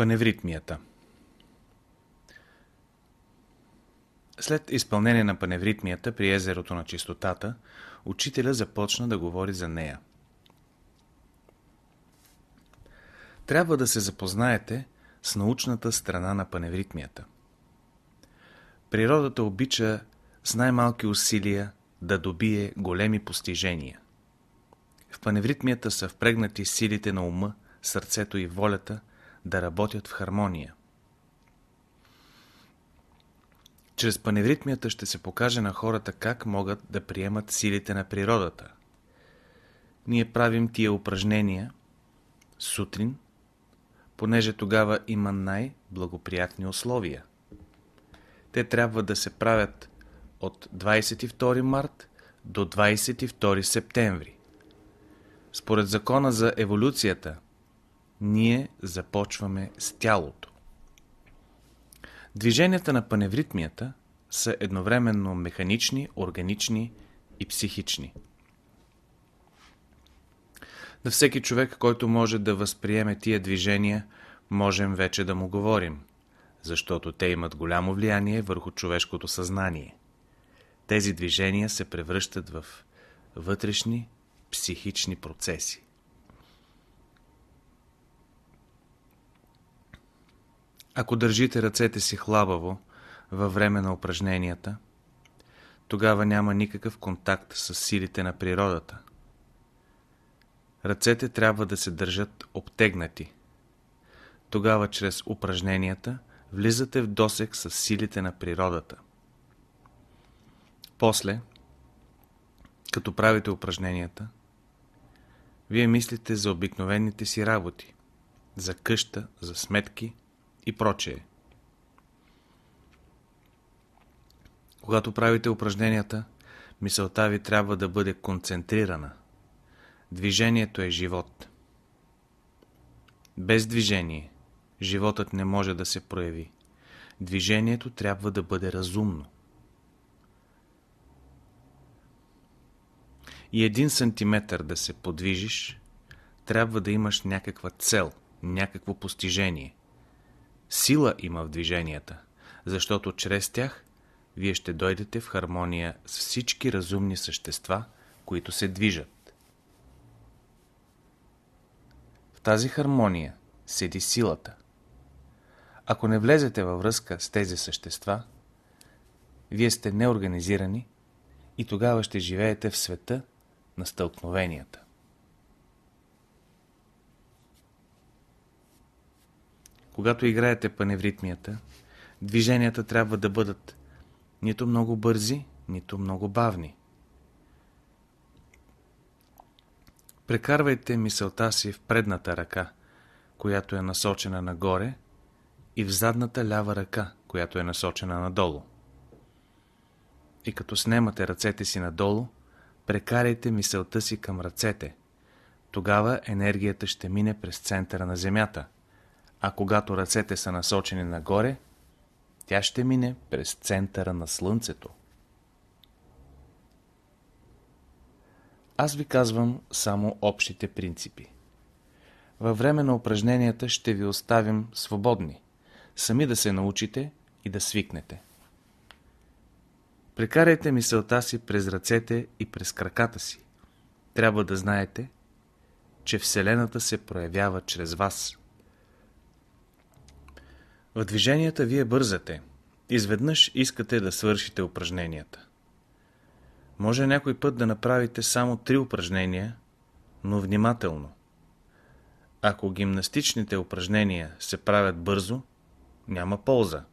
Паневритмията След изпълнение на паневритмията при езерото на чистотата, учителя започна да говори за нея. Трябва да се запознаете с научната страна на паневритмията. Природата обича с най-малки усилия да добие големи постижения. В паневритмията са впрегнати силите на ума, сърцето и волята да работят в хармония. Чрез паневритмията ще се покаже на хората как могат да приемат силите на природата. Ние правим тия упражнения сутрин, понеже тогава има най-благоприятни условия. Те трябва да се правят от 22 март до 22 септември. Според закона за еволюцията, ние започваме с тялото. Движенията на паневритмията са едновременно механични, органични и психични. На всеки човек, който може да възприеме тия движения, можем вече да му говорим, защото те имат голямо влияние върху човешкото съзнание. Тези движения се превръщат в вътрешни психични процеси. Ако държите ръцете си хлабаво във време на упражненията, тогава няма никакъв контакт с силите на природата. Ръцете трябва да се държат обтегнати. Тогава чрез упражненията влизате в досек с силите на природата. После, като правите упражненията, вие мислите за обикновените си работи, за къща, за сметки и прочее. Когато правите упражненията, мисълта ви трябва да бъде концентрирана. Движението е живот. Без движение животът не може да се прояви. Движението трябва да бъде разумно. И един сантиметър да се подвижиш, трябва да имаш някаква цел, някакво постижение. Сила има в движенията, защото чрез тях вие ще дойдете в хармония с всички разумни същества, които се движат. В тази хармония седи силата. Ако не влезете във връзка с тези същества, вие сте неорганизирани и тогава ще живеете в света на стълкновенията. Когато играете паневритмията, движенията трябва да бъдат нито много бързи, нито много бавни. Прекарвайте мисълта си в предната ръка, която е насочена нагоре, и в задната лява ръка, която е насочена надолу. И като снемате ръцете си надолу, прекарайте мисълта си към ръцете. Тогава енергията ще мине през центъра на Земята – а когато ръцете са насочени нагоре, тя ще мине през центъра на Слънцето. Аз ви казвам само общите принципи. Във време на упражненията ще ви оставим свободни, сами да се научите и да свикнете. Прекарайте мисълта си през ръцете и през краката си. Трябва да знаете, че Вселената се проявява чрез вас. В движенията вие бързате. Изведнъж искате да свършите упражненията. Може някой път да направите само три упражнения, но внимателно. Ако гимнастичните упражнения се правят бързо, няма полза.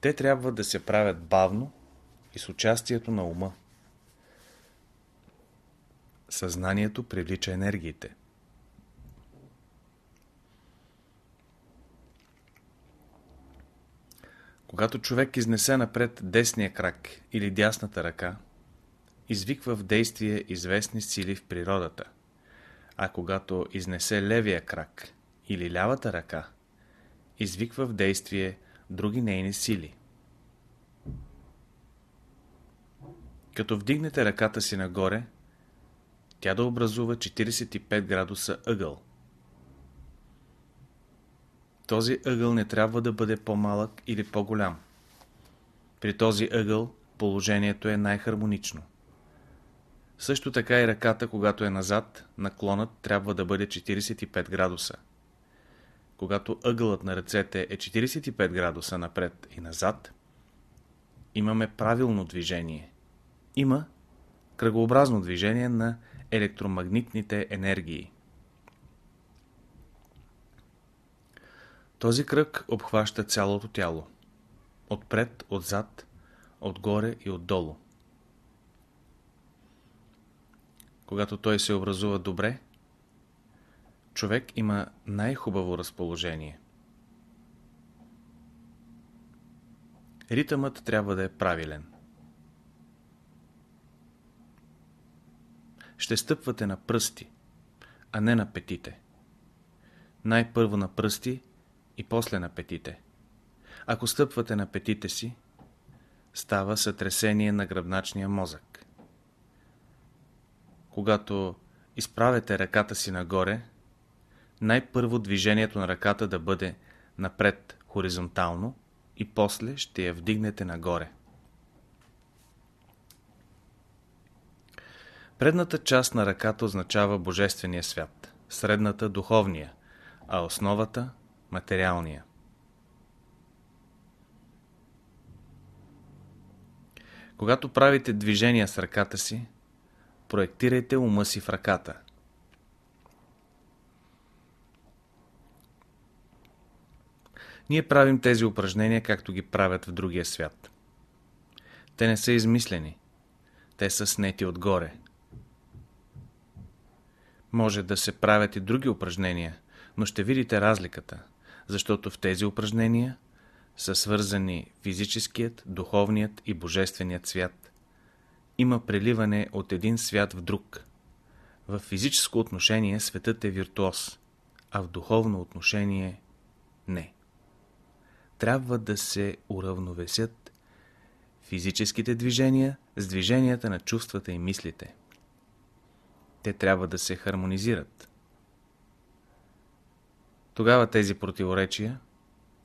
Те трябва да се правят бавно и с участието на ума. Съзнанието привлича енергиите. Когато човек изнесе напред десния крак или дясната ръка, извиква в действие известни сили в природата, а когато изнесе левия крак или лявата ръка, извиква в действие други нейни сили. Като вдигнете ръката си нагоре, тя да образува 45 градуса ъгъл. Този ъгъл не трябва да бъде по-малък или по-голям. При този ъгъл положението е най-хармонично. Също така и ръката, когато е назад, наклонът трябва да бъде 45 градуса. Когато ъгълът на ръцете е 45 градуса напред и назад, имаме правилно движение. Има кръгообразно движение на електромагнитните енергии. Този кръг обхваща цялото тяло. Отпред, отзад, отгоре и отдолу. Когато той се образува добре, човек има най-хубаво разположение. Ритъмът трябва да е правилен. Ще стъпвате на пръсти, а не на петите. Най-първо на пръсти и после на петите. Ако стъпвате на петите си, става сътресение на гръбначния мозък. Когато изправяте ръката си нагоре, най-първо движението на ръката да бъде напред хоризонтално и после ще я вдигнете нагоре. Предната част на ръката означава Божествения свят, средната – духовния, а основата – материалния. Когато правите движения с ръката си, проектирайте ума си в ръката. Ние правим тези упражнения, както ги правят в другия свят. Те не са измислени. Те са снети отгоре. Може да се правят и други упражнения, но ще видите разликата, защото в тези упражнения са свързани физическият, духовният и божественият свят. Има преливане от един свят в друг. В физическо отношение светът е виртуоз, а в духовно отношение не. Трябва да се уравновесят физическите движения с движенията на чувствата и мислите. Те трябва да се хармонизират. Тогава тези противоречия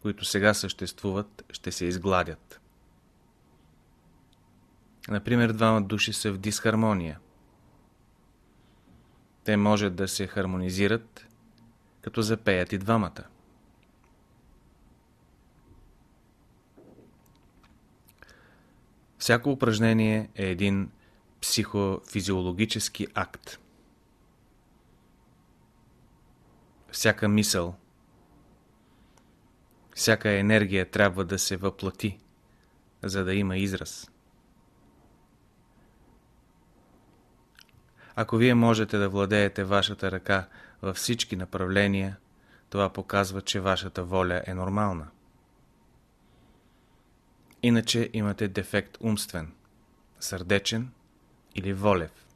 които сега съществуват, ще се изгладят. Например, двама души са в дисхармония. Те може да се хармонизират, като запеят и двамата. Всяко упражнение е един психофизиологически акт. Всяка мисъл – всяка енергия трябва да се въплати, за да има израз. Ако вие можете да владеете вашата ръка във всички направления, това показва, че вашата воля е нормална. Иначе имате дефект умствен, сърдечен или волев.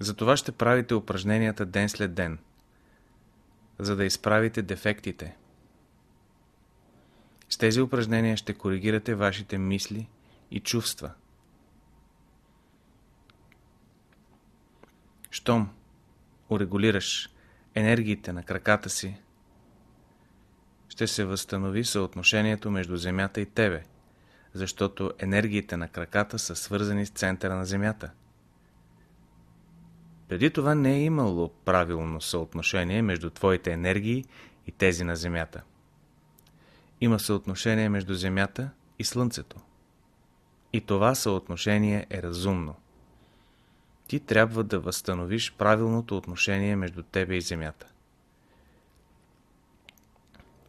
Затова ще правите упражненията ден след ден – за да изправите дефектите. С тези упражнения ще коригирате вашите мисли и чувства. Щом урегулираш енергиите на краката си, ще се възстанови съотношението между Земята и тебе, защото енергиите на краката са свързани с центъра на Земята. Преди това не е имало правилно съотношение между твоите енергии и тези на Земята. Има съотношение между Земята и Слънцето. И това съотношение е разумно. Ти трябва да възстановиш правилното отношение между тебе и Земята.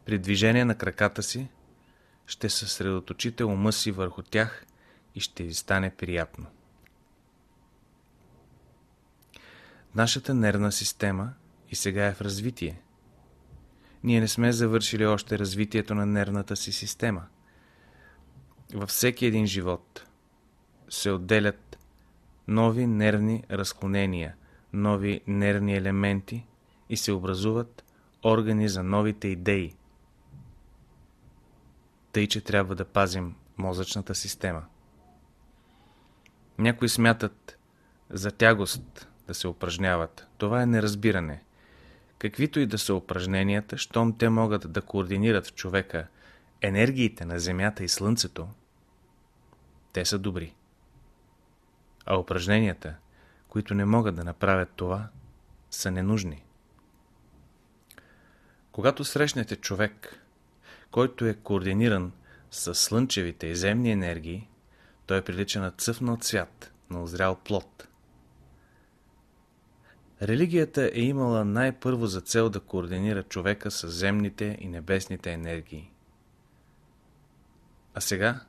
При движение на краката си ще съсредоточите ума си върху тях и ще ви стане приятно. Нашата нервна система и сега е в развитие. Ние не сме завършили още развитието на нервната си система. Във всеки един живот се отделят нови нервни разклонения, нови нервни елементи и се образуват органи за новите идеи. Тъй, че трябва да пазим мозъчната система. Някои смятат за тягост да се упражняват. Това е неразбиране. Каквито и да са упражненията, щом те могат да координират в човека енергиите на Земята и Слънцето, те са добри. А упражненията, които не могат да направят това, са ненужни. Когато срещнете човек, който е координиран с слънчевите и земни енергии, той прилича на цъфнал цвят, на озрял плод. Религията е имала най-първо за цел да координира човека с земните и небесните енергии. А сега,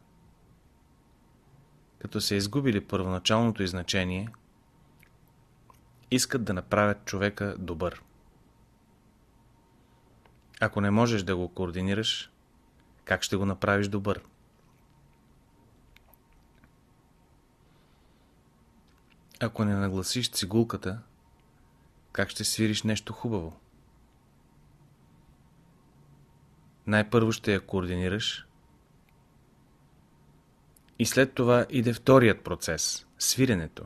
като се изгубили първоначалното изначение, искат да направят човека добър. Ако не можеш да го координираш, как ще го направиш добър? Ако не нагласиш цигулката, как ще свириш нещо хубаво? Най-първо ще я координираш и след това иде вторият процес – свиренето.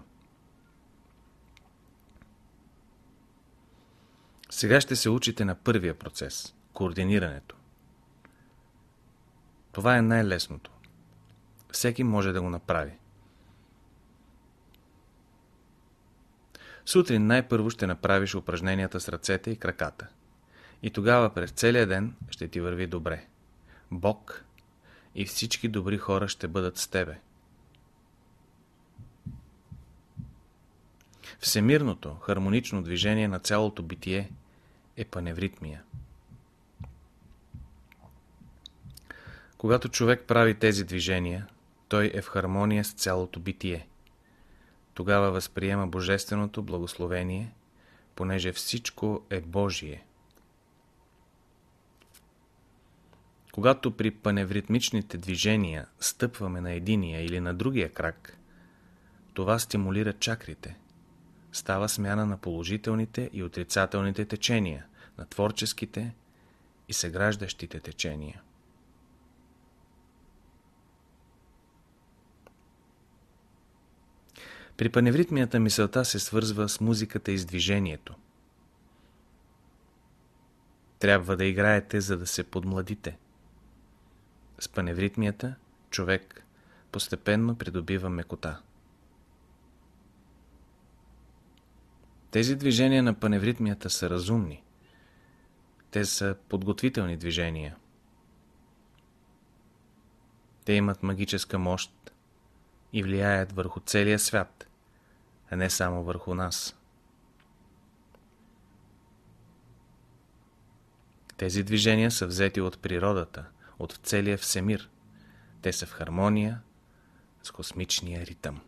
Сега ще се учите на първия процес – координирането. Това е най-лесното. Всеки може да го направи. Сутрин най-първо ще направиш упражненията с ръцете и краката. И тогава през целия ден ще ти върви добре. Бог и всички добри хора ще бъдат с тебе. Всемирното, хармонично движение на цялото битие е паневритмия. Когато човек прави тези движения, той е в хармония с цялото битие. Тогава възприема Божественото благословение, понеже всичко е Божие. Когато при паневритмичните движения стъпваме на единия или на другия крак, това стимулира чакрите. Става смяна на положителните и отрицателните течения, на творческите и съграждащите течения. При паневритмията мисълта се свързва с музиката и с движението. Трябва да играете, за да се подмладите. С паневритмията човек постепенно придобива мекота. Тези движения на паневритмията са разумни. Те са подготвителни движения. Те имат магическа мощ и влияят върху целия свят, а не само върху нас. Тези движения са взети от природата, от целия всемир. Те са в хармония с космичния ритъм.